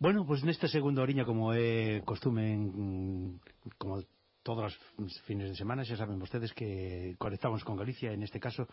Bueno, pois pues nesta segunda oriña como é costume en, como todas os fines de semana, xa saben vostedes que conectamos con Galicia, en este caso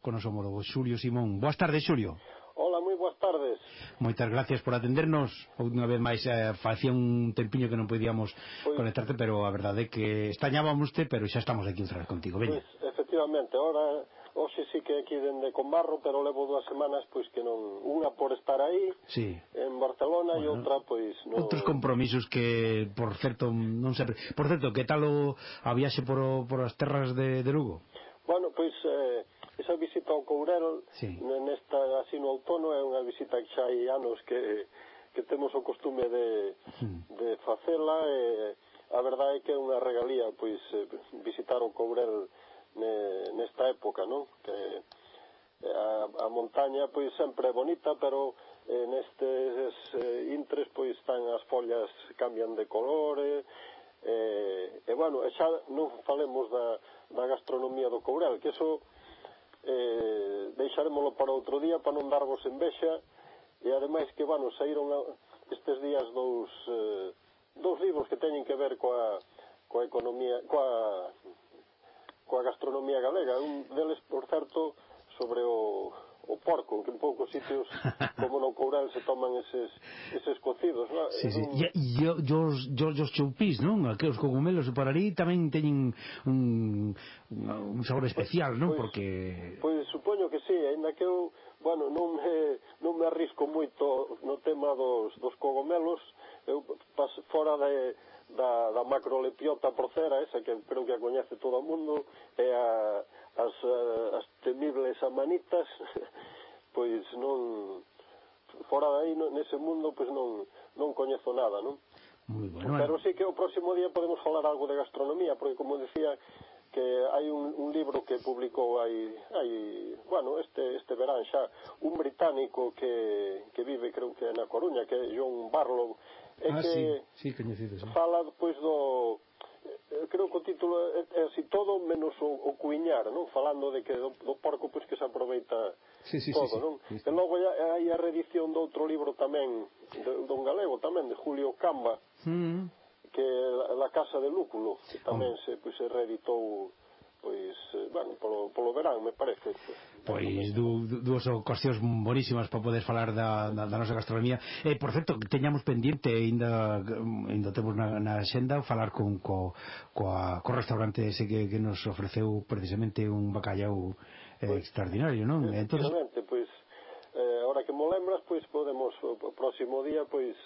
con o homólogo Xulio Simón. Boas tardes, Xulio. Hola, moi boas tardes. Moitas gracias por atendernos. Unha vez máis eh, facía un tempiño que non podíamos pois... conectarte, pero a verdade é que estañábamos te, pero xa estamos aquí outra vez contigo. Veña. Pois, efectivamente, ahora hoxe sí que aquí dende Conbarro, pero levo dúas semanas pois que non, unha por estar aí sí. en Barcelona bueno, e outra pois no... outros compromisos que por certo non sempre. Por certo, que tal o a viaxe por, o, por as terras de, de Lugo? Bueno, pois eh, esa visita ao Courel sí. nesta así no outono é unha visita que xa hai anos que que temos o costume de, hmm. de facela e a verdade é que é unha regalía pois eh, visitar o Courel ne, nesta época, non? Que eh, a, a montaña pois sempre é bonita, pero eh, nestes eh, intres pois están as follas cambian de color, eh, eh, e bueno, e xa non falemos da, da gastronomía do Courel, que eso eh, deixaremoslo para outro día para non darvos envexa e ademais que, bueno, saíron a, estes días dous, eh, dous libros que teñen que ver coa, coa economía, coa coa gastronomía galega. Un deles, por certo, sobre o, o porco, que en poucos sitios como no Coural se toman eses, eses cocidos. Non? Sí, sí. E, e, os, os, os choupís, non? Que os cogumelos do Pararí tamén teñen un, un sabor pois, especial, non? Pois, Porque... Pois supoño que sí, ainda que eu bueno, non me, non me arrisco moito no tema dos, dos cogomelos, eu pas, fora de, da, da macrolepiota procera, esa que creo que a coñece todo o mundo, e a, as, eh, as temibles amanitas, pois non fora aí nese mundo pois non non coñezo nada, non? Muy bueno. Pero sí que o próximo día podemos falar algo de gastronomía, porque como decía, que hai un, un libro que publicou hai, hai bueno, este, este verán xa un británico que, que vive creo que na Coruña que é John Barlow e ah, que sí, sí, coñecido, sí. fala pois do eh, eh, creo que o título é, é así todo menos o, o cuiñar, non? Falando de que do, do porco pois que se aproveita sí, sí, todo, sí, sí, non? Sí, sí. E logo hai a reedición de outro libro tamén de, dun galego tamén de Julio Camba. Mm -hmm que La Casa de Lúculo, que tamén se, pois, se reeditou pois, eh, bueno, polo, polo verán, me parece. Pois du, du, dúas ocasións bonísimas para poder falar da, da, da nosa gastronomía. Eh, por certo, teñamos pendiente, ainda, ainda temos na, na xenda, falar con co, coa, co restaurante ese que, que nos ofreceu precisamente un bacallau eh, pois, extraordinario, non? Entón... pois, eh, ahora que mo lembras, pois podemos, o próximo día, pois,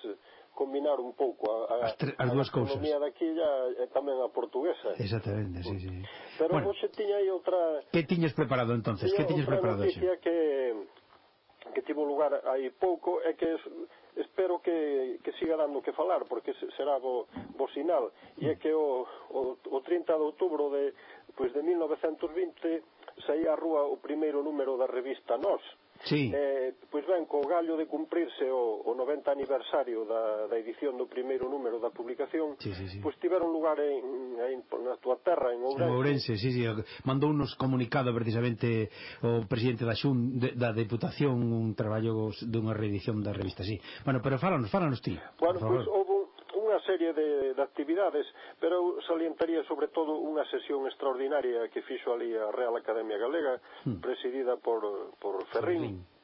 combinar un pouco a, a, as, tre, as dúas cousas. A economía daqui e tamén a portuguesa. Exactamente, sí, sí. Pero bueno, vos tiña aí outra... Que tiñes preparado entonces? Que tiñes preparado? Tiña que, que tivo lugar aí pouco é que es, espero que, que siga dando que falar porque será bo, bo sinal e é que o, o, o 30 de outubro de, pois de 1920 saía a rúa o primeiro número da revista Nós Sí. Eh, pois ben, co gallo de cumprirse o, o 90 aniversario da, da edición do primeiro número da publicación, sí, sí, sí. pois tiveron lugar en, en, na túa terra, en Ourense. En Ourense, sí, sí. Mandou unos comunicado precisamente o presidente da Xun, de, da Deputación, un traballo dunha reedición da revista, sí. Bueno, pero fálanos, fálanos ti. Bueno, pois, o unha serie de, de actividades, pero eu salientaría sobre todo unha sesión extraordinaria que fixo ali a Real Academia Galega, hmm. presidida por, por Ferrín, Ferrín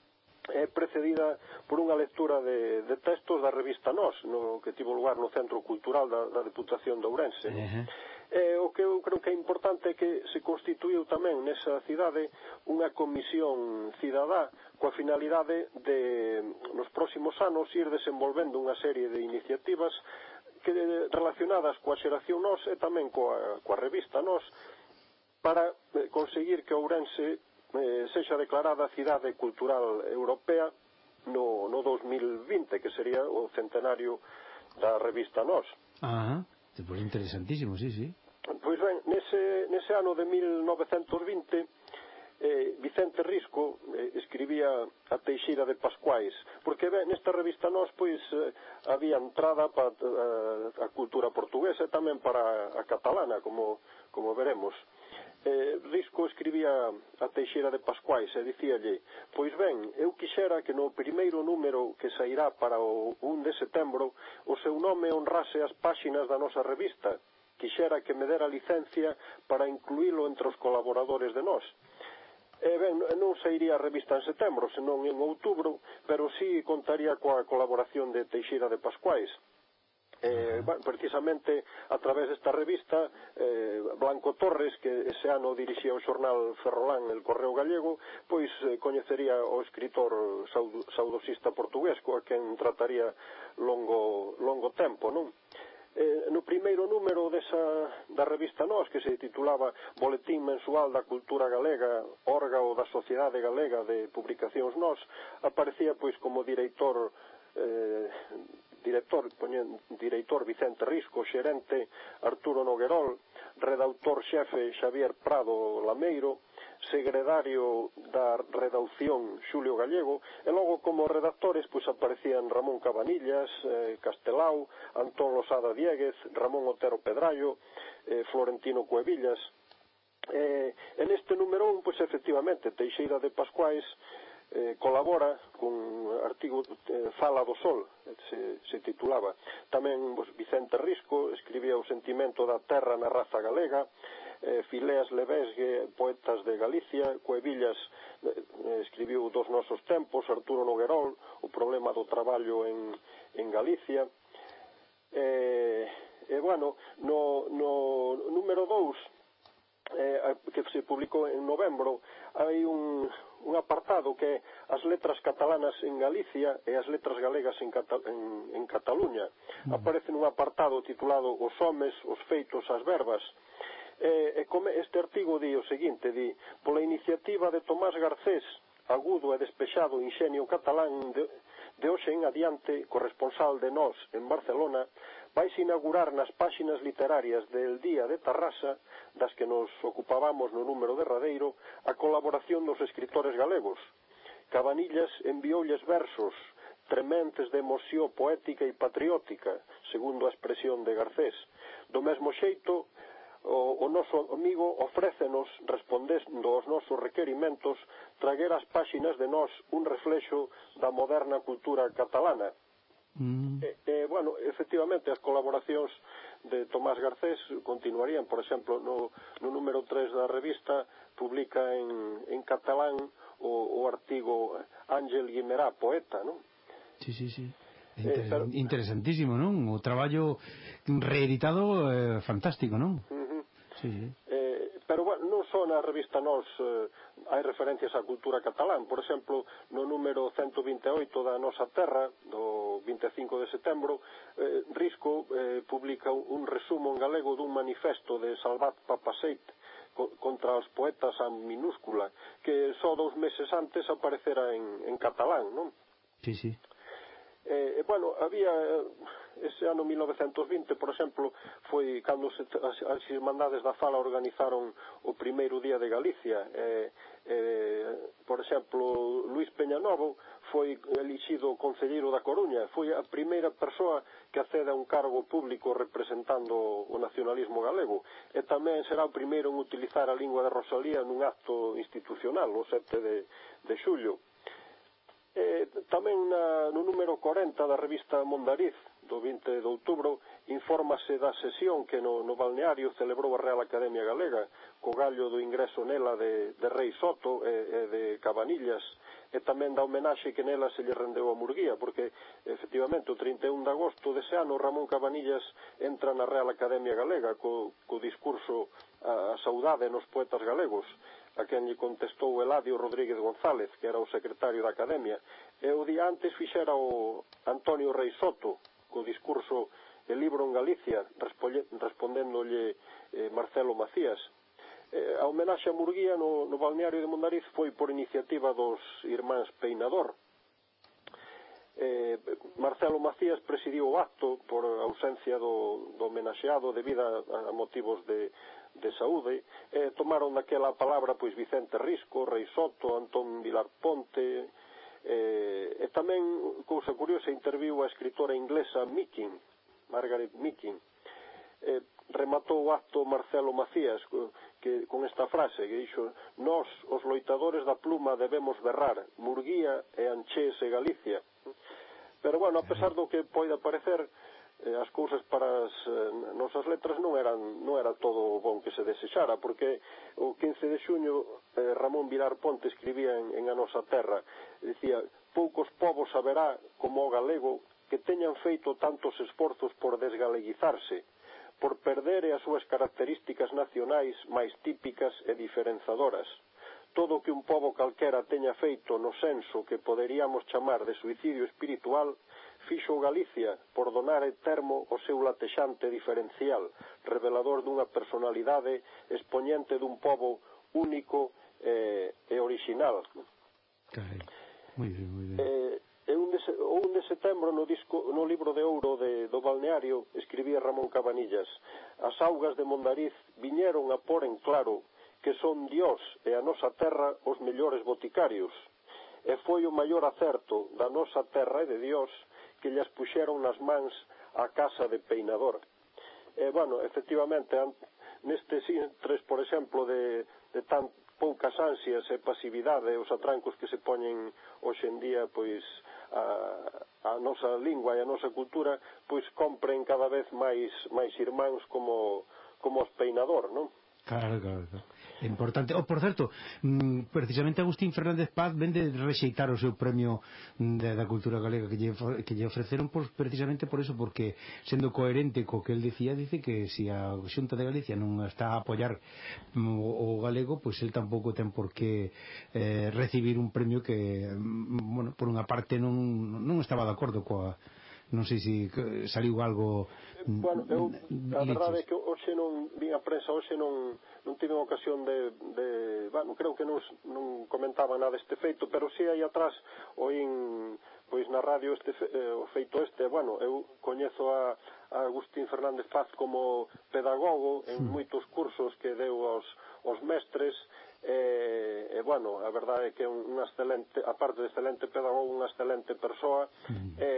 é precedida por unha lectura de, de textos da revista Nós, no, que tivo lugar no Centro Cultural da, da Deputación de Ourense. Uh -huh. E o que eu creo que é importante é que se constituiu tamén nesa cidade unha comisión cidadá coa finalidade de nos próximos anos ir desenvolvendo unha serie de iniciativas que relacionadas coa xeración nós e tamén coa, coa revista nós para eh, conseguir que Ourense eh, sexa declarada cidade cultural europea no, no 2020, que sería o centenario da revista Nós. Ah, pois interesantísimo, sí, sí. Pois ben, nese, nese ano de 1920 eh, Vicente Risco eh, escribía a Teixeira de Pascuais porque ben, nesta revista nós pois eh, había entrada para a, eh, a cultura portuguesa e tamén para a catalana como, como veremos. Eh, Risco escribía a Teixeira de Pascuais e dicíalle pois ben, eu quixera que no primeiro número que sairá para o 1 de setembro o seu nome honrase as páxinas da nosa revista. Quixera que me dera licencia para incluílo entre os colaboradores de nós. Eh, ben, non sairía a revista en setembro, senón en outubro, pero sí contaría coa colaboración de Teixeira de Pascuais. Eh, ah. bueno, precisamente a través desta revista eh, Blanco Torres que ese ano dirixía o xornal Ferrolán el Correo Gallego pois eh, coñecería o escritor saud saudosista portugués coa quen trataría longo, longo tempo non? Eh, eh, no primeiro número desa, da revista Nós, que se titulaba Boletín mensual da cultura galega, órgao da sociedade galega de publicacións Nós, aparecía pois como director eh, director, poñen, director Vicente Risco, xerente Arturo Noguerol, redautor xefe Xavier Prado Lameiro, segredario da redacción Xulio Gallego e logo como redactores pois aparecían Ramón Cabanillas, eh, Castelau, Antón Losada Dieguez, Ramón Otero Pedrallo, eh, Florentino Cuevillas. Eh, en este número un, pois efectivamente, Teixeira de Pascuais eh, colabora cun artigo eh, Fala do Sol, eh, se, se titulaba. Tamén pois, Vicente Risco escribía o sentimento da terra na raza galega, Eh, Fileas Levesgue, Poetas de Galicia, Cuevillas eh, escribiu dos nosos tempos, Arturo Noguerol, o problema do traballo en, en Galicia. E, e bueno, no, no número 2, eh, que se publicou en novembro, hai un, un apartado que é as letras catalanas en Galicia e as letras galegas en, Cata, en, en Cataluña. Mm. Aparece nun apartado titulado Os homes, os feitos, as verbas e, e come este artigo di o seguinte, di pola iniciativa de Tomás Garcés, agudo e despexado inxenio catalán de, de hoxe en adiante, corresponsal de nós en Barcelona, vai inaugurar nas páxinas literarias del Día de Tarrasa, das que nos ocupábamos no número derradeiro, a colaboración dos escritores galegos. Cabanillas envioulles versos, trementes de emoción poética e patriótica, segundo a expresión de Garcés. Do mesmo xeito, o, o noso amigo ofrécenos, respondendo aos nosos requerimentos, traguer as páxinas de nós un reflexo da moderna cultura catalana. Mm. E, e, bueno, efectivamente, as colaboracións de Tomás Garcés continuarían, por exemplo, no, no número 3 da revista publica en, en catalán o, o artigo Ángel Guimerá, poeta, non? Sí, sí, sí. Inter eh, pero... Interesantísimo, non? O traballo reeditado eh, fantástico, non? Uh -huh. Sí. Eh, pero bueno, non só na revista Nos eh, hai referencias á cultura catalán. Por exemplo, no número 128 da Nosa Terra, do 25 de setembro, eh, Risco eh, publica un resumo en galego dun manifesto de Salvat Papaseit, contra os poetas a minúscula que só dous meses antes aparecera en, en catalán, non? Sí, sí eh, e, bueno, había eh, ese ano 1920, por exemplo, foi cando se, as, as Irmandades da Fala organizaron o primeiro Día de Galicia. Eh, eh, por exemplo, Luis Peñanovo foi elixido concelleiro da Coruña, foi a primeira persoa que accede a un cargo público representando o nacionalismo galego. E tamén será o primeiro en utilizar a lingua de Rosalía nun acto institucional o 7 de, de xullo eh, tamén na, no número 40 da revista Mondariz do 20 de outubro infórmase da sesión que no, no balneario celebrou a Real Academia Galega co gallo do ingreso nela de, de Rei Soto e, e de Cabanillas e tamén da homenaxe que nela se lle rendeu a Murguía porque efectivamente o 31 de agosto dese ano Ramón Cabanillas entra na Real Academia Galega co, co discurso a, a saudade nos poetas galegos a quen lle contestou Eladio Rodríguez González, que era o secretario da Academia, e o día antes fixera o Antonio Rei Soto, co discurso El libro en Galicia, respondéndolle eh, Marcelo Macías. Eh, a homenaxe a Murguía no, no balneario de Mondariz foi por iniciativa dos irmáns Peinador, eh, Marcelo Macías presidiu o acto por ausencia do, do homenaxeado debido a, a motivos de, de Saúde, eh, tomaron daquela palabra pois Vicente Risco, Rei Soto, Antón Vilar Ponte, eh, e tamén, cousa curiosa, interviu a escritora inglesa Mickin, Margaret Mickin, eh, rematou o acto Marcelo Macías que, con esta frase que dixo Nós, os loitadores da pluma, debemos berrar Murguía e Anchés e Galicia. Pero, bueno, a pesar do que poida parecer, eh, as cousas para as eh, nosas letras non eran non era todo o bon que se desexara porque o 15 de xuño eh, Ramón Vilar Ponte escribía en, en a nosa terra dicía poucos povos haberá como o galego que teñan feito tantos esforzos por desgaleguizarse por perder as súas características nacionais máis típicas e diferenzadoras. Todo o que un pobo calquera teña feito no senso que poderíamos chamar de suicidio espiritual fixo Galicia por donar e termo o seu latexante diferencial, revelador dunha personalidade expoñente dun pobo único eh, e original. Carai. Moi ben, moi ben. Eh, E un de, un de setembro no, disco, no libro de ouro de, do balneario escribía Ramón Cabanillas As augas de Mondariz viñeron a por en claro que son Dios e a nosa terra os mellores boticarios e foi o maior acerto da nosa terra e de Dios que llas puxeron nas mans a casa de Peinador. E, bueno, efectivamente, nestes intres, por exemplo, de, de tan poucas ansias e pasividade os atrancos que se poñen hoxendía pois a, a nosa lingua e a nosa cultura pois compren cada vez máis máis irmáns como como os peinador, non? Claro, claro importante. O, por certo, mm, precisamente Agustín Fernández Paz vende rexeitar o seu premio mm, de, da cultura galega que lle, que lle ofreceron por, precisamente por eso, porque sendo coherente co que el dicía, dice que se si a Xunta de Galicia non está a apoiar mm, o, o galego, pois pues el tampouco ten por que eh, recibir un premio que, bueno, por unha parte non, non estaba de acordo coa non sei se saliu algo mm, Bueno, eu, mm, a verdade é que hoxe non vin a prensa, hoxe non, non tive ocasión de, de bueno, creo que non, non comentaba nada este feito, pero si aí atrás oín pois na radio este eh, o feito este, bueno, eu coñezo a, a Agustín Fernández Paz como pedagogo en moitos cursos que deu aos, aos mestres e, e bueno, a verdade é que é un excelente, aparte de excelente pedagogo, unha excelente persoa, mm. e,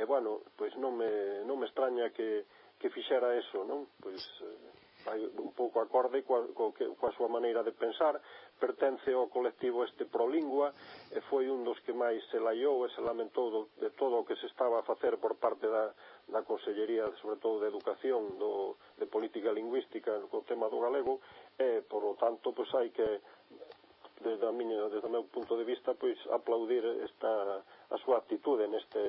e bueno, pois non me, non me extraña que, que fixera eso, non? Pois eh, vai un pouco acorde coa, coa, coa súa maneira de pensar, pertence ao colectivo este prolingua e foi un dos que máis se laiou e se lamentou do, de todo o que se estaba a facer por parte da, da Consellería, sobre todo de Educación, do, de Política Lingüística, co tema do galego, e, por lo tanto, pois hai que desde a miña, desde o meu punto de vista, pois aplaudir esta a súa actitude neste,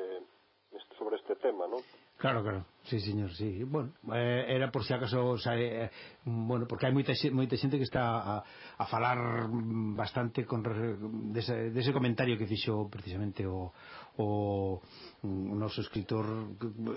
neste sobre este tema, non? Claro, claro. Sí, señor, sí. Bueno, eh, era por si acaso, o sea, eh, bueno, porque hai moita moita xente que está a, a falar bastante con dese, de dese comentario que fixo precisamente o o mm, noso escritor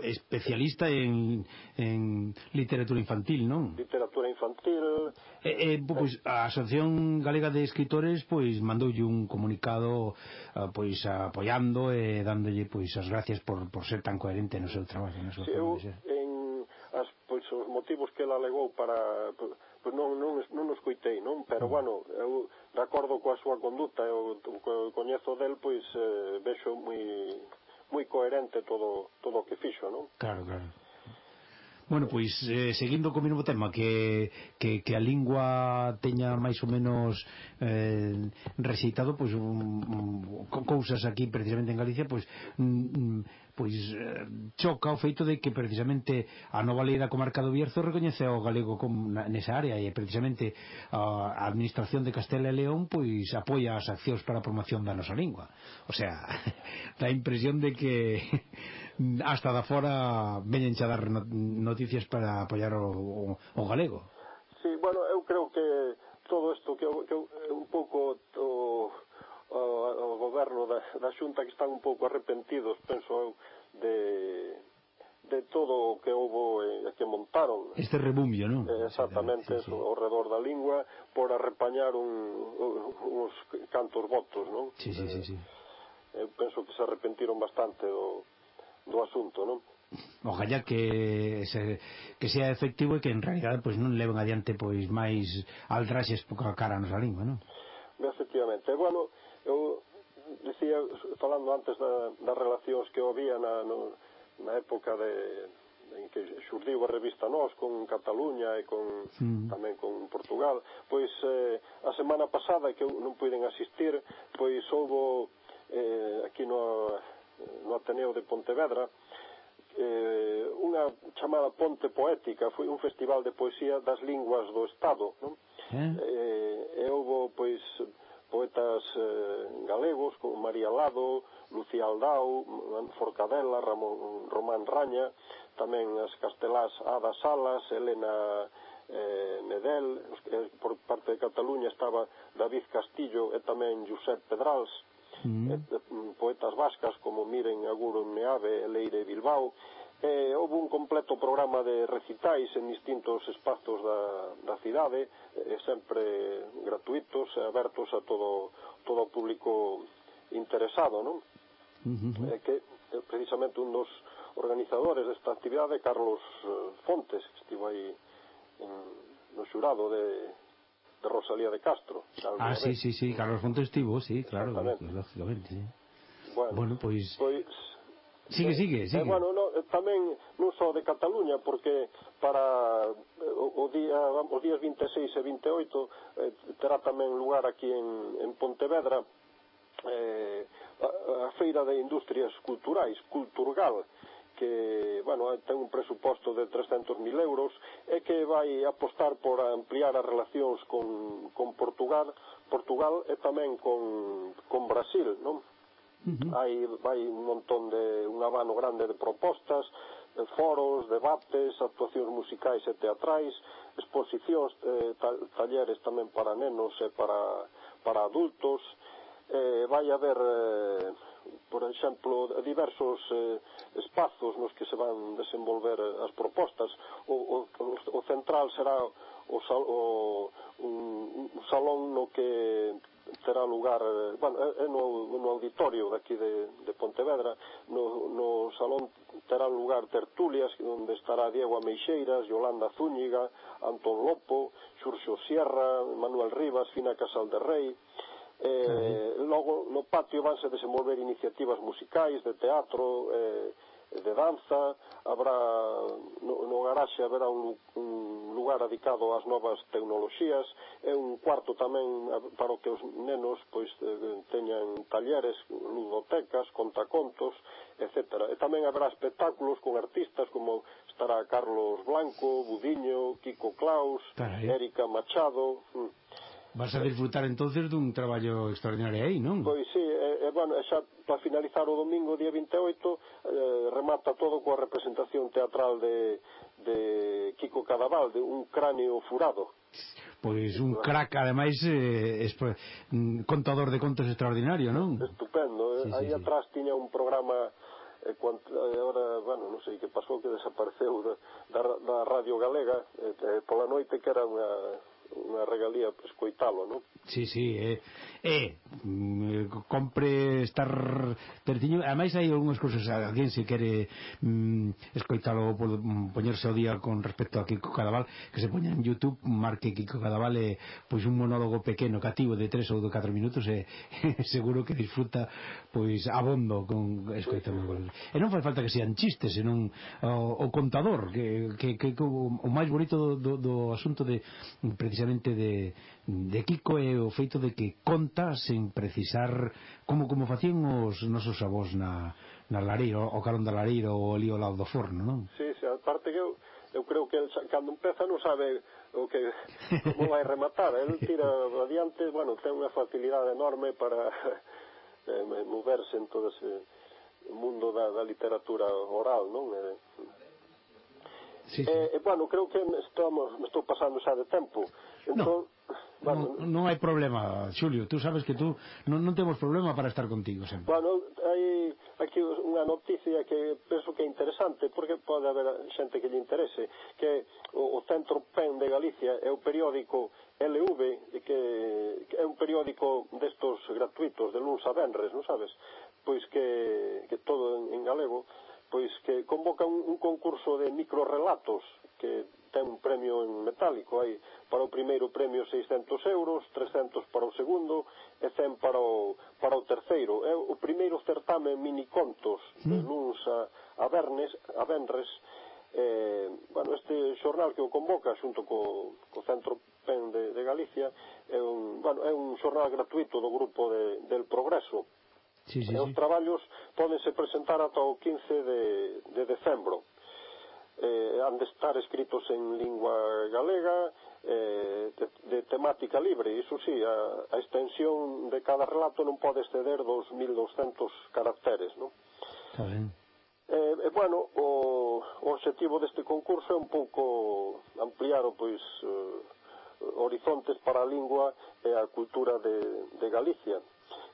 especialista en, en literatura infantil, non? Literatura infantil. Eh, eh, pois a Asociación Galega de Escritores pois mandoulle un comunicado ah, pois apoiando e dándolle pois as gracias por por ser tan coherente no seu traballo, no seu sí en as, pois, os motivos que ela alegou para pois non, non, non os coitei, non? Pero, mm. bueno, eu de acordo coa súa conduta, eu, eu coñezo del, pois, eh, vexo moi moi coherente todo todo o que fixo, non? Claro, claro. Bueno, pois, eh, seguindo co mesmo tema que, que, que a lingua teña máis ou menos eh, recitado pois, un, um, um, cousas aquí precisamente en Galicia pois, mm, um, pois eh, choca o feito de que precisamente a nova lei da comarca do Bierzo recoñece o galego com, na, nesa área e precisamente a, a administración de Castela e León pois apoia as accións para a promoción da nosa lingua. O sea, dá impresión de que hasta da fora veñen xa dar noticias para apoiar o, o, o galego. Sí, bueno, eu creo que todo isto que, que un pouco o o goberno da, da xunta que están un pouco arrepentidos, penso eu, de, de todo o que houve e eh, que montaron. Este rebumbio, non? Eh, exactamente, sí, sí. Eso, ao redor da lingua, por arrepañar un, un, uns cantos votos, non? Sí, sí, sí, sí. Eh, penso que se arrepentiron bastante do, do asunto, non? Ojalá que se, que sea efectivo e que en realidad pois non leven adiante pois máis aldraxes poca cara a nosa lingua, non? Efectivamente. Bueno, eu dicía, falando antes da, das relacións que había na, no, na época de, en que xurdiu a revista Nós con Cataluña e con sí. tamén con Portugal, pois eh, a semana pasada que eu non puiden asistir, pois houbo eh, aquí no, no Ateneo de Pontevedra eh, unha chamada Ponte Poética, foi un festival de poesía das linguas do Estado, non? Eh? Eh, e houve, pois, poetas eh, galegos como María Lado, Lucía Aldao, Forcadela, Ramón, Román Raña, tamén as castelás Ada Salas, Elena eh, Medel, eh, por parte de Cataluña estaba David Castillo e tamén Josep Pedrals, mm -hmm. poetas vascas como Miren Aguro Meave e Leire Bilbao, eh, houve un completo programa de recitais en distintos espazos da, da cidade, eh, sempre gratuitos e abertos a todo, todo o público interesado, non? Uh -huh. eh, que eh, precisamente un dos organizadores desta actividade, Carlos eh, Fontes, que estivo aí en, no xurado de, de Rosalía de Castro. Ah, sí, sí, sí, Carlos Fontes estivo, sí, claro, lógicamente, sí. Bueno, bueno pois... pois Sigue, sigue, sigue. Eh, eh bueno, no, eh, tamén non só de Cataluña, porque para eh, o, o día, os días 26 e 28 eh, terá tamén lugar aquí en, en Pontevedra eh, a, a Feira de Industrias Culturais, Culturgal, que, bueno, ten un presuposto de 300.000 euros e que vai apostar por ampliar as relacións con, con Portugal, Portugal e tamén con, con Brasil, non? Uh -huh. Hai hai un montón de un abano grande de propostas, de foros, debates, actuacións musicais e teatrais, exposicións, eh, ta, talleres tamén para nenos e para para adultos. Eh, vai haber eh, por exemplo, diversos eh, espazos nos que se van desenvolver eh, as propostas. O, o, o central será o, o un, un salón no que terá lugar eh, bueno, é no, no auditorio daqui de, de Pontevedra no, no salón terá lugar tertulias onde estará Diego Ameixeiras, Yolanda Zúñiga Antón Lopo, Xurxo Sierra Manuel Rivas, Fina Casal de Rei eh, uh -huh. logo no patio vanse desenvolver iniciativas musicais de teatro eh, de danza, habrá no, no garaxe haberá un, un lugar dedicado ás novas tecnoloxías e un cuarto tamén eh, para que os nenos pois eh, teñan talleres, ludotecas, contacontos, etc. E tamén habrá espectáculos con artistas como estará Carlos Blanco, Budiño, Kiko Claus, Érica Erika Machado. Mm. Vas a disfrutar entonces dun traballo extraordinario aí, non? Pois sí, Eh, e, bueno, xa para finalizar o domingo, día 28, eh, remata todo coa representación teatral de, de Kiko Cadaval, de un cráneo furado. Pois un crack, ademais, eh, espo, mm, contador de contos extraordinario, non? Estupendo. Eh? Sí, sí, Aí sí. atrás tiña un programa eh, cuant, eh, ahora, bueno, non sei que pasou que desapareceu da, da, da Radio Galega eh, eh pola noite que era unha unha regalía pois, escoitalo, non? Sí, sí, é, eh, eh, mm, eh, compre estar pertiño, ademais hai algunhas cousas a alguén se quere mm, escoitalo por, mm, poñerse ao día con respecto a Kiko Cadaval que se poña en Youtube, marque Kiko Cadaval e, pois un monólogo pequeno cativo de 3 ou de 4 minutos e, seguro que disfruta pois abondo con escoitalo sí, sí. e non fai falta que sean chistes senón o, o contador que, que, que o, o máis bonito do, do, do asunto de precisamente de, de Kiko é o feito de que conta sen precisar como como facían os nosos avós na, na lareira, o carón da lareira ou ali ao lado do forno, non? Sí, sí, aparte que eu, eu creo que el, cando empeza non sabe o que como vai rematar, el tira adiante, bueno, ten unha facilidade enorme para eh, moverse en todo ese mundo da, da literatura oral, non? Eh, Sí, sí. Eh, eh, bueno, creo que me estamos, me estou pasando xa de tempo. Entón, no. Bueno, non, non hai problema, Xulio, tú sabes que tú non, non temos problema para estar contigo sempre. Bueno, hai aquí unha noticia que penso que é interesante porque pode haber xente que lle interese, que o, o Centro PEN de Galicia é o periódico LV, que, que é un periódico destos gratuitos de luns a venres, non sabes? Pois que, que todo en, en galego, pois que convoca un, un concurso de microrelatos que ten un premio en metálico. Hai para o primeiro premio 600 euros 300 para o segundo e 100 para o, para o terceiro. É o primeiro certame minicontos de mm. luns a, a, vernes, a vendres eh, bueno, este xornal que o convoca xunto co, co Centro PEN de, de Galicia é un, bueno, é un xornal gratuito do grupo de, del Progreso. Sí, sí. Eh, os traballos pódense presentar ata o 15 de, de decembro. Eh, han de estar escritos en lingua galega, eh, de, de temática libre, iso sí, a, a extensión de cada relato non pode exceder dos 1200 caracteres, non? Está ben. Eh, eh, bueno, o, o objetivo deste concurso é un pouco ampliar o pois eh, horizontes para a lingua e a cultura de, de Galicia.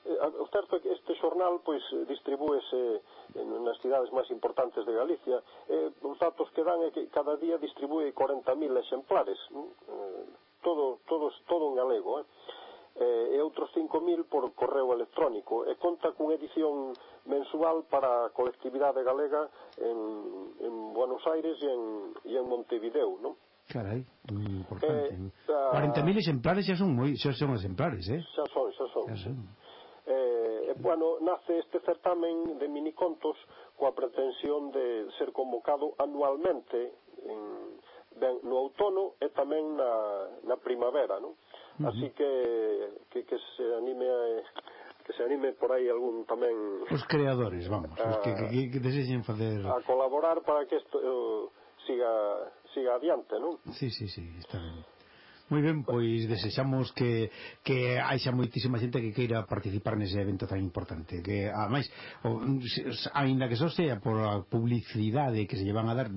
Eh, o certo é que este xornal pois eh, distribúese eh, nas cidades máis importantes de Galicia. eh, os datos que dan é que cada día distribúe 40.000 exemplares. Mm, todo, todo, todo en galego. Eh? e outros 5.000 por correo electrónico e conta cunha edición mensual para a colectividade galega en, en Buenos Aires e en, e en Montevideo, non? Carai, importante. Eh, 40.000 exemplares xa son moi, xa son exemplares, eh? Xa son, xa son. Xa son eh, bueno, nace este certamen de minicontos coa pretensión de ser convocado anualmente en, ben, no outono e tamén na, na primavera, non? Uh -huh. Así que, que, que se anime a, que se anime por aí algún tamén os creadores, vamos, a, os que, que, que desexen facer a colaborar para que isto uh, eh, siga siga adiante, non? Sí, sí, sí, está ben. Moi ben, pois desexamos que, que haixa moitísima xente que queira participar nese evento tan importante que, ademais, o, ainda que só sea por a publicidade que se llevan a dar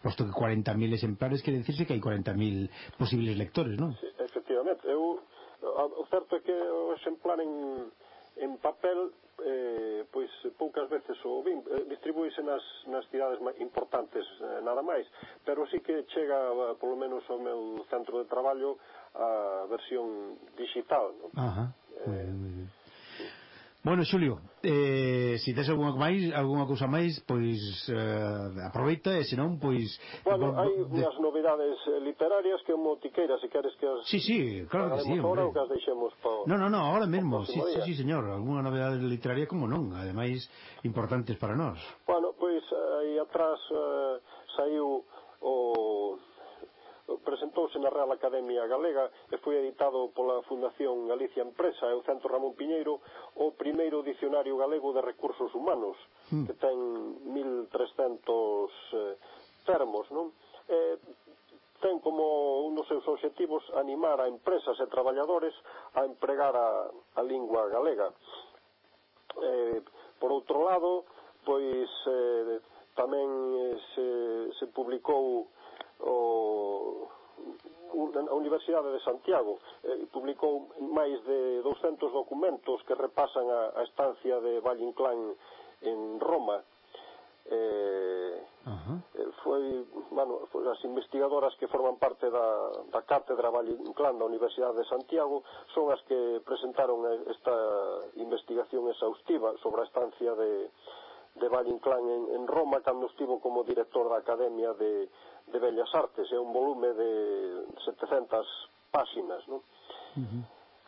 posto que 40.000 exemplares quere decirse que hai 40.000 posibles lectores, non? Sí, efectivamente, eu o certo é que o exemplar en en papel eh, pois poucas veces o vin eh, distribuíse nas, nas cidades importantes eh, nada máis pero sí que chega eh, polo menos ao meu centro de traballo a versión digital no? Ajá. Eh, Bueno, Xulio, eh, se tes algunha máis, algunha cousa máis, pois eh, aproveita e senón pois Bueno, hai de... unhas novidades eh, literarias que mo tiqueira, se queres que as Sí, sí, claro que sí. Agora ou que as deixemos pa No, no, no, agora mesmo. Sí, sí, sí, señor, algunha novidade literaria como non, ademais importantes para nós. Bueno, pois eh, aí atrás eh, saiu o presentouse na Real Academia Galega e foi editado pola Fundación Galicia Empresa e o Centro Ramón Piñeiro o primeiro dicionario galego de recursos humanos mm. que ten 1300 eh, termos, non? Eh, ten como un dos seus obxectivos animar a empresas e traballadores a empregar a, a lingua galega. Eh, por outro lado, pois eh, tamén eh, se, se publicou o a Universidade de Santiago eh, publicou máis de 200 documentos que repasan a, a estancia de Valle Inclán en Roma eh, uh -huh. eh, foi, bueno, foi as investigadoras que forman parte da, da cátedra Valle Inclán da Universidade de Santiago son as que presentaron esta investigación exhaustiva sobre a estancia de, de Valle Inclán en, en Roma cando estivo como director da Academia de, de Bellas Artes é un volume de 700 páxinas non? Uh -huh.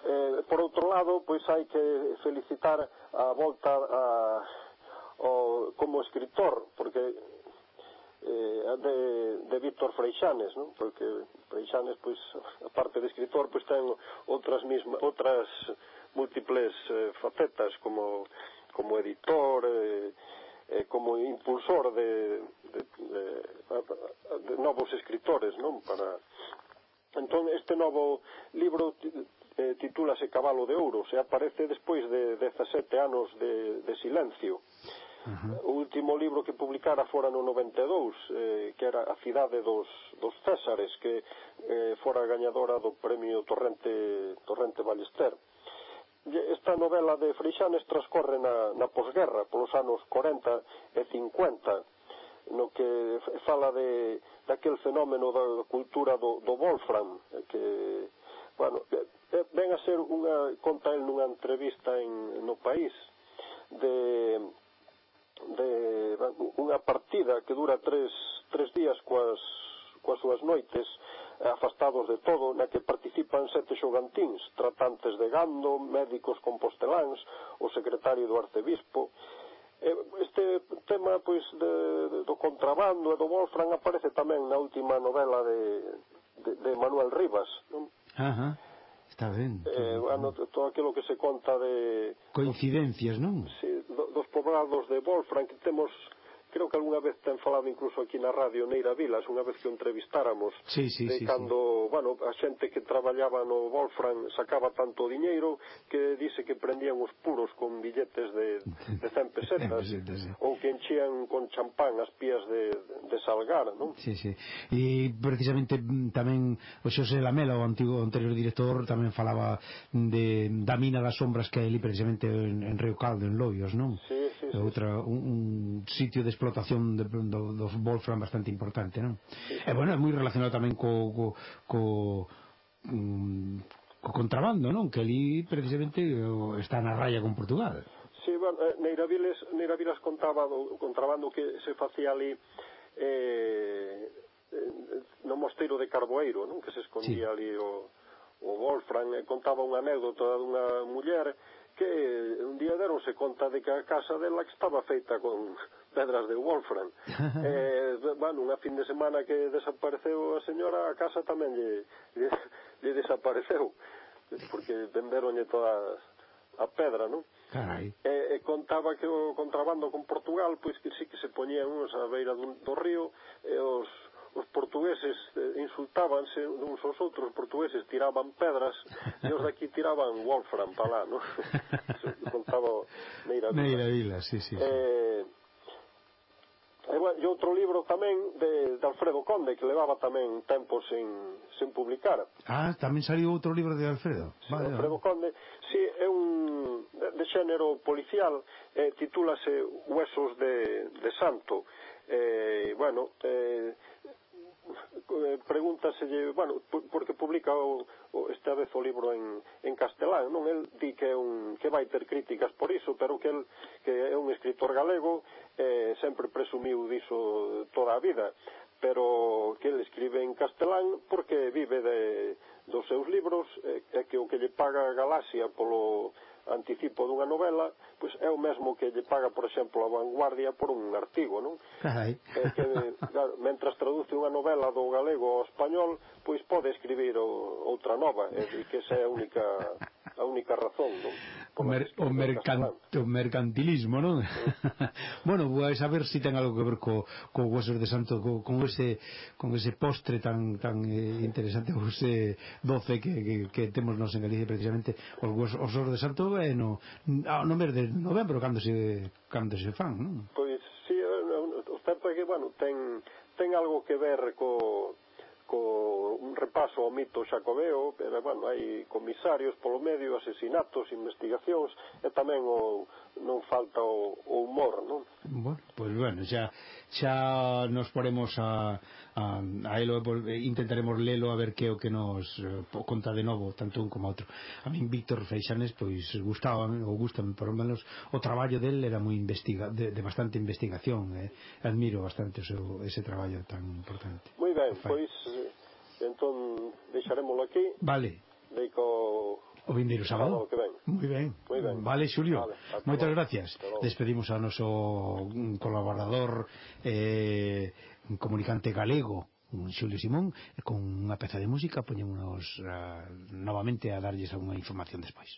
eh, por outro lado pois hai que felicitar a volta a, o, como escritor porque eh, de, de Víctor Freixanes non? porque Freixanes pois, aparte de escritor pois, ten outras, misma, outras múltiples eh, facetas como como editor eh, eh, como impulsor de, de, de, de novos escritores, non? Para Entón, este novo libro eh, titúlase Cabalo de Ouro, se aparece despois de 17 anos de, de silencio. Uh -huh. O último libro que publicara fora no 92, eh, que era A cidade dos, dos Césares, que eh, fora gañadora do premio Torrente, Torrente Ballester esta novela de Freixanes transcorre na, na posguerra, polos anos 40 e 50, no que fala de daquel fenómeno da cultura do, do Wolfram, que, bueno, ven a ser unha, conta el nunha entrevista en, no país, de, de unha partida que dura tres, tres días coas, coas súas noites, afastados de todo, na que participan sete xogantíns, tratantes de gando, médicos composteláns, o secretario do arcebispo. Este tema pois, de, do contrabando e do Wolfram aparece tamén na última novela de, de, de Manuel Rivas. Non? Ajá. Está ben. Eh, bueno, todo aquilo que se conta de... Coincidencias, non? Sí, dos poblados de Wolfram que temos creo que algunha vez ten falado incluso aquí na radio Neira Vilas, unha vez que o entrevistáramos, sí, sí, de sí, cando, sí. bueno, a xente que traballaba no Wolfram sacaba tanto diñeiro que dice que prendían os puros con billetes de, de 100 pesetas, ou que enchían con champán as pías de, de Salgar, non? Sí, sí. E precisamente tamén o Xosé Lamela, o antigo anterior director, tamén falaba de, da mina das sombras que hai ali precisamente en, en Río Caldo, en Loios, non? Sí, outra un, un sitio de explotación de, do, do Wolfram bastante importante, non? E bueno, é moi relacionado tamén co co, co um, co contrabando, non? Que ali precisamente está na raya con Portugal. Sí, bueno, eh, Neiraviles, Neiraviles contaba do contrabando que se facía ali eh, eh, no mosteiro de Carboeiro, non? Que se escondía sí. ali o, o Wolfram, eh, contaba unha anécdota dunha muller que eh, un día deronse conta de que a casa dela estaba feita con pedras de Wolfram. eh, bueno, unha fin de semana que desapareceu a señora, a casa tamén lle, lle, lle desapareceu, porque venderonlle toda a pedra, non? Carai. E, e contaba que o contrabando con Portugal, pois que sí que se poñían uns á beira dun, do río, e os os portugueses eh, insultábanse uns aos outros, os portugueses tiraban pedras e os daqui tiraban Wolfram para lá, non? contaba Neira Vila. Neira Vila, sí, sí. Eh, E, bueno, e outro libro tamén de, de Alfredo Conde que levaba tamén tempo sen, sen publicar. Ah, tamén saliu outro libro de Alfredo. Sí, vale, Alfredo vale. Conde, sí, é un de xénero policial, eh, titúlase Huesos de, de Santo. Eh, bueno, eh, Eh, pregúntaselle, bueno, porque publica o, o, esta vez o libro en, en castelán, non? El di que, é un, que vai ter críticas por iso, pero que, el, que é un escritor galego, eh, sempre presumiu diso toda a vida, pero que el escribe en castelán porque vive de, dos seus libros, eh, e eh, que o que lle paga a Galaxia polo, anticipo dunha novela, pois é o mesmo que lle paga, por exemplo, a vanguardia por un artigo, non? Carai. É que, claro, mentras traduce unha novela do galego ao español, pois pode escribir o, outra nova, e, e que esa é a única a única razón, non? O, mer o, mercan o mercantilismo, non? bueno, vai saber a ver se si ten algo que ver co, co huesos de santo, co, con ese con ese postre tan tan eh, interesante, o ese doce que, que, que temos nos en Galicia precisamente, os huesos de santo é eh, no, no mes de novembro cando se cando se fan, non? Pois si, sí, o certo é que, bueno, ten ten algo que ver co co un repaso ao mito xacobeo, pero, bueno, hai comisarios polo medio, asesinatos, investigacións, e tamén o, non falta o, o humor, non? Bueno, pois pues bueno, xa, xa nos poremos a, a, a elo, intentaremos lelo a ver que o que nos eh, conta de novo, tanto un como outro. A min Víctor Feixanes, pois, gustaba, ou gustame, por lo menos, o traballo del era moi investiga, de, de bastante investigación, eh? admiro bastante o seu, ese traballo tan importante. Moi ben, pois Entón, deixaremoslo aquí. Vale. Deico o vindeiro sábado. Moi ben. muy ben. Vale, Xulio. Vale, Moitas luego. gracias. Despedimos a noso mm, colaborador eh, comunicante galego Xulio Simón con unha peza de música poñémonos uh, novamente a darlles unha información despois.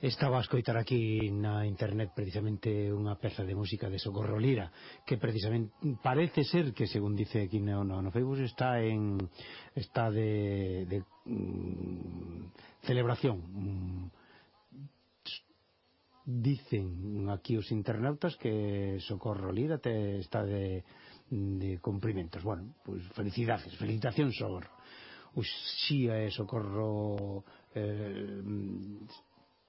Estaba a escoitar aquí na internet precisamente unha peza de música de Socorro Lira que precisamente parece ser que según dice aquí no, no, no Facebook está en está de, de mm, celebración. Mm, dicen aquí os internautas que Socorro Lira te, está de, de cumprimentos. Bueno, pues felicidades, felicitación Socorro. Uxía e Socorro eh,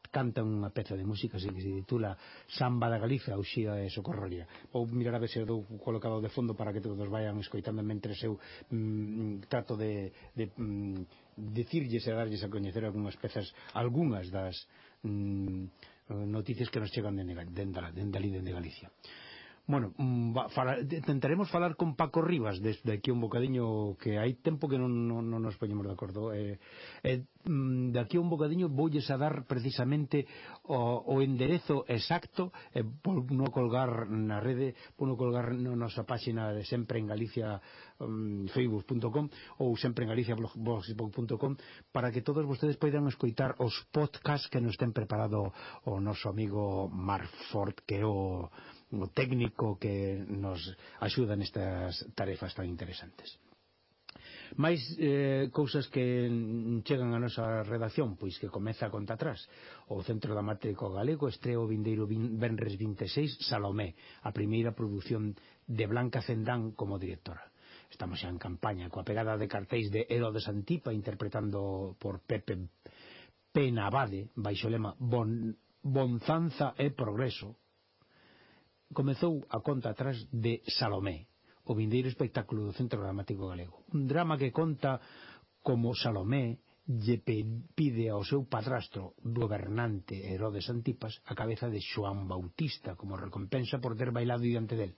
canta unha peza de música así que se titula Samba da Galiza ou Xía de Socorrolia vou mirar a ver se dou colocado de fondo para que todos vayan escoitando mentre eu mm, trato de, de mm, dicirlles e darlles a coñecer algunhas pezas algunhas das mm, noticias que nos chegan dende, de, de, de, de Galicia. Bueno, mm, fala, tentaremos falar con Paco Rivas desde aquí un bocadiño que hai tempo que non, non, non nos poñemos de acordo. Eh, eh, mm, de aquí un bocadiño voulles a dar precisamente o, o enderezo exacto eh, por no colgar na rede, por no colgar na nosa páxina de sempre en Galicia mm, um, facebook.com ou sempre en Galicia blogspot.com para que todos vostedes poidan escoitar os podcast que nos ten preparado o noso amigo Marfort que é o o técnico que nos axuda nestas tarefas tan interesantes. Máis eh, cousas que chegan á nosa redacción pois que comeza a conta atrás. O Centro Dramático Galego estreo o vindeiro Benres 26 Salomé a primeira produción de Blanca Zendán como directora. Estamos xa en campaña coa pegada de cartéis de Herodes Antipa interpretando por Pepe Penabade baixo lema bon, Bonzanza e Progreso comezou a conta atrás de Salomé, o vindeiro espectáculo do Centro Dramático Galego. Un drama que conta como Salomé lle pide ao seu padrastro gobernante Herodes Antipas a cabeza de Xoán Bautista como recompensa por ter bailado diante del.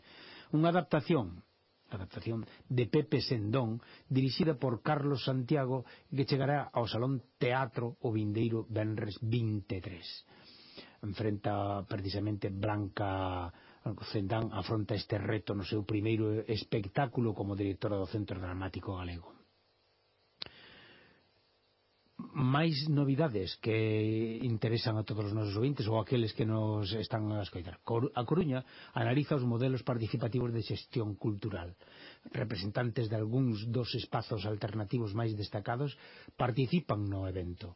Unha adaptación adaptación de Pepe Sendón dirixida por Carlos Santiago que chegará ao Salón Teatro o vindeiro Benres 23 enfrenta precisamente Blanca Zendán afronta este reto no seu primeiro espectáculo como directora do Centro Dramático Galego. Máis novidades que interesan a todos os nosos ouvintes ou aqueles que nos están a escoitar. A Coruña analiza os modelos participativos de xestión cultural. Representantes de algúns dos espazos alternativos máis destacados participan no evento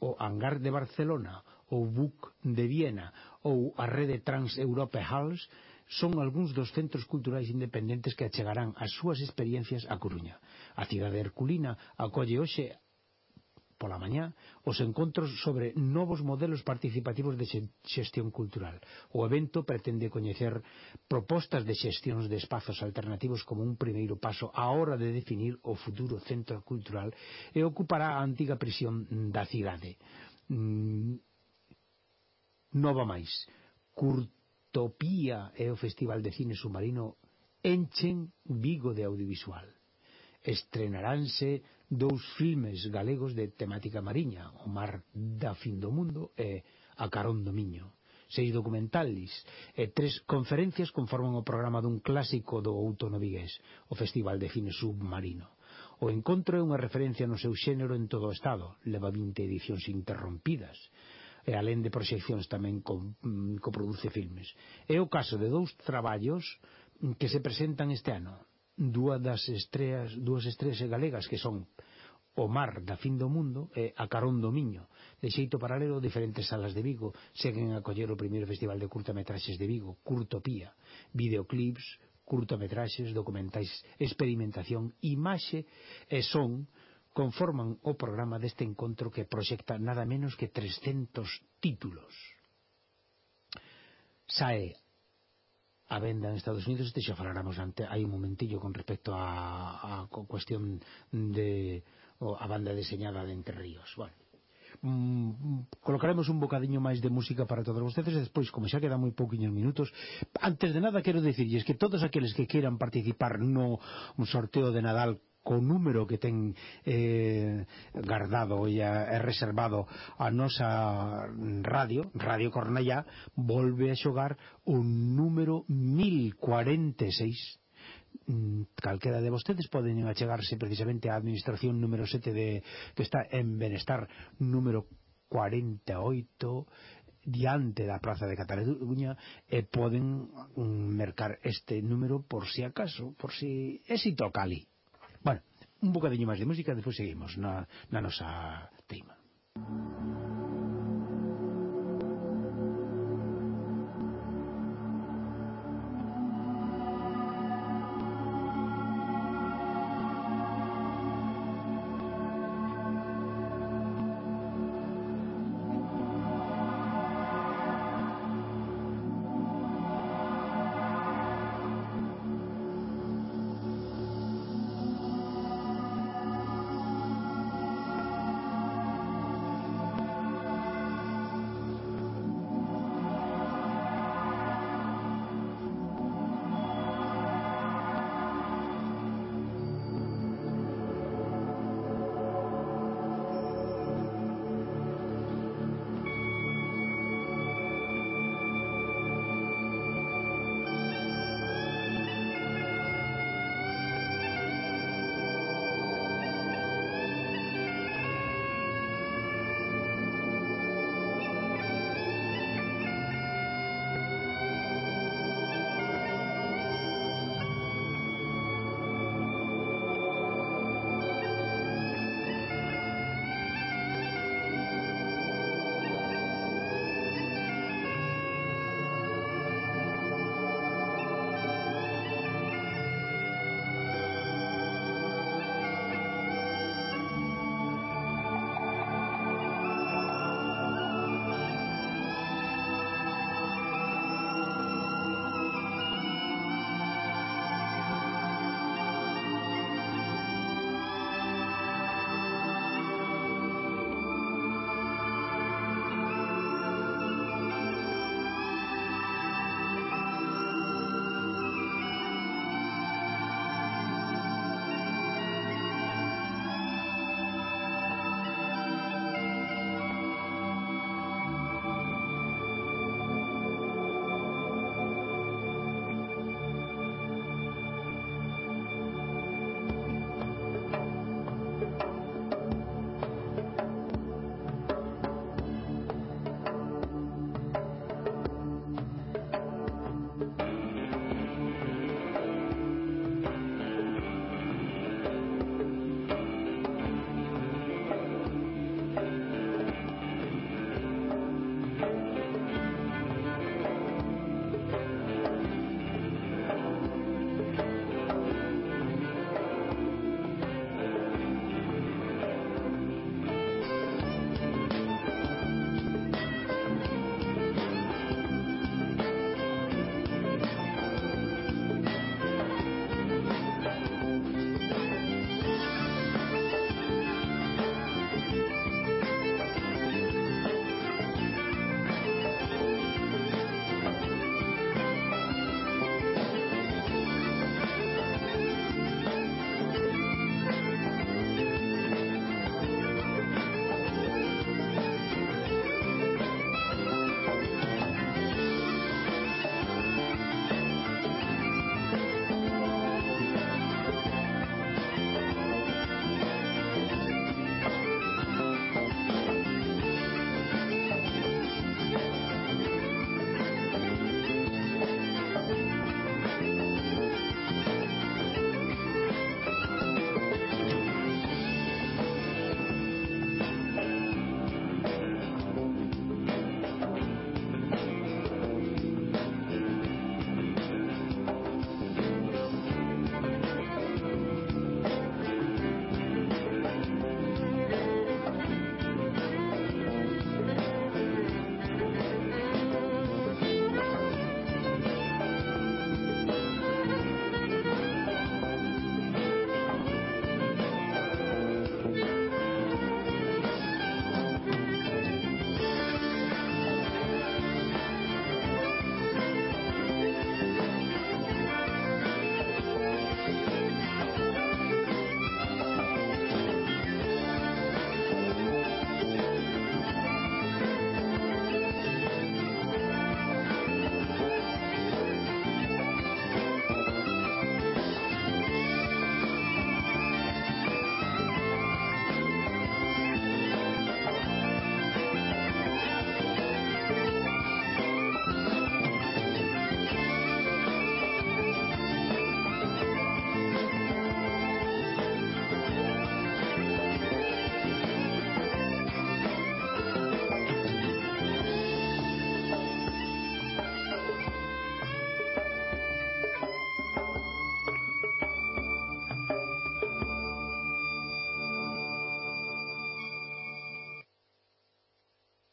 o hangar de Barcelona, ou BUC de Viena, ou a rede Trans-Europe Halls, son algúns dos centros culturais independentes que achegarán as súas experiencias a Coruña. A cidade herculina acolle hoxe pola mañá os encontros sobre novos modelos participativos de xestión cultural. O evento pretende coñecer propostas de xestións de espazos alternativos como un primeiro paso á hora de definir o futuro centro cultural e ocupará a antiga prisión da cidade. Mm, nova máis. Curtopía e o Festival de Cine Submarino enchen Vigo de audiovisual. Estrenaránse dous filmes galegos de temática mariña, O mar da fin do mundo e A carón do miño seis documentales e tres conferencias conforman o programa dun clásico do outono vigués, o Festival de Cine Submarino. O encontro é unha referencia no seu xénero en todo o Estado, leva 20 edicións interrompidas, e alén de proxeccións tamén co, mm, coproduce filmes. É o caso de dous traballos que se presentan este ano, dúas das estreas, dúas estreas galegas que son O mar da fin do mundo e A carón do miño. De xeito paralelo, diferentes salas de Vigo seguen a coller o primeiro festival de curtametraxes de Vigo, Curtopía, videoclips, curtametraxes, documentais, experimentación, imaxe e son conforman o programa deste encontro que proxecta nada menos que 300 títulos. Sae a venda en Estados Unidos, este xa faláramos ante, hai un momentillo con respecto a, a, cuestión de o, a banda deseñada de Entre Ríos. Bueno, mm, colocaremos un bocadiño máis de música para todos vostedes e despois, como xa quedan moi pouquiños minutos antes de nada quero decirles que todos aqueles que queiran participar no un sorteo de Nadal co número que ten eh, guardado e, a, eh, reservado a nosa radio, Radio Cornellá, volve a xogar un número 1046 mm, calquera de vostedes poden achegarse precisamente á administración número 7 de, que está en Benestar número 48 diante da Praza de Cataluña e poden mm, mercar este número por si acaso, por si éxito cali un bocadinho máis de música e depois seguimos na, na nosa teima. Música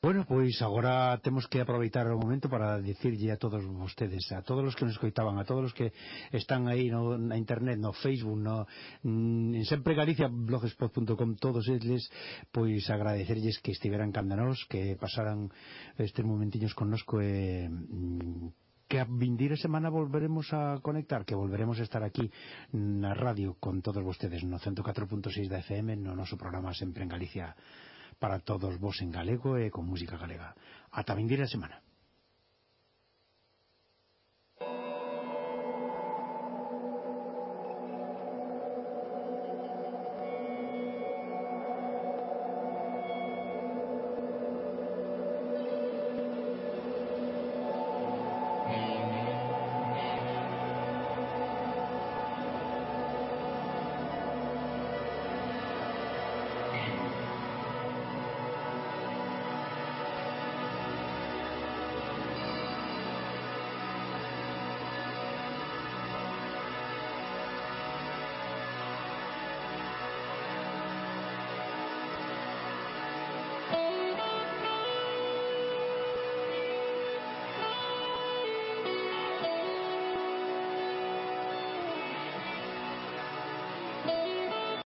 Bueno, pois agora temos que aproveitar o momento para dicirlle a todos vostedes, a todos os que nos coitaban, a todos os que están aí no, na internet, no Facebook, no, mm, sempre Galicia, blogspot.com, todos eles, pois agradecerlles que estiveran candanós, que pasaran estes momentiños connosco e... Mm, que a vindira semana volveremos a conectar, que volveremos a estar aquí na radio con todos vostedes no 104.6 da FM, no noso programa Sempre en Galicia para todos vos en galego e con música galega. Ata vindeira semana.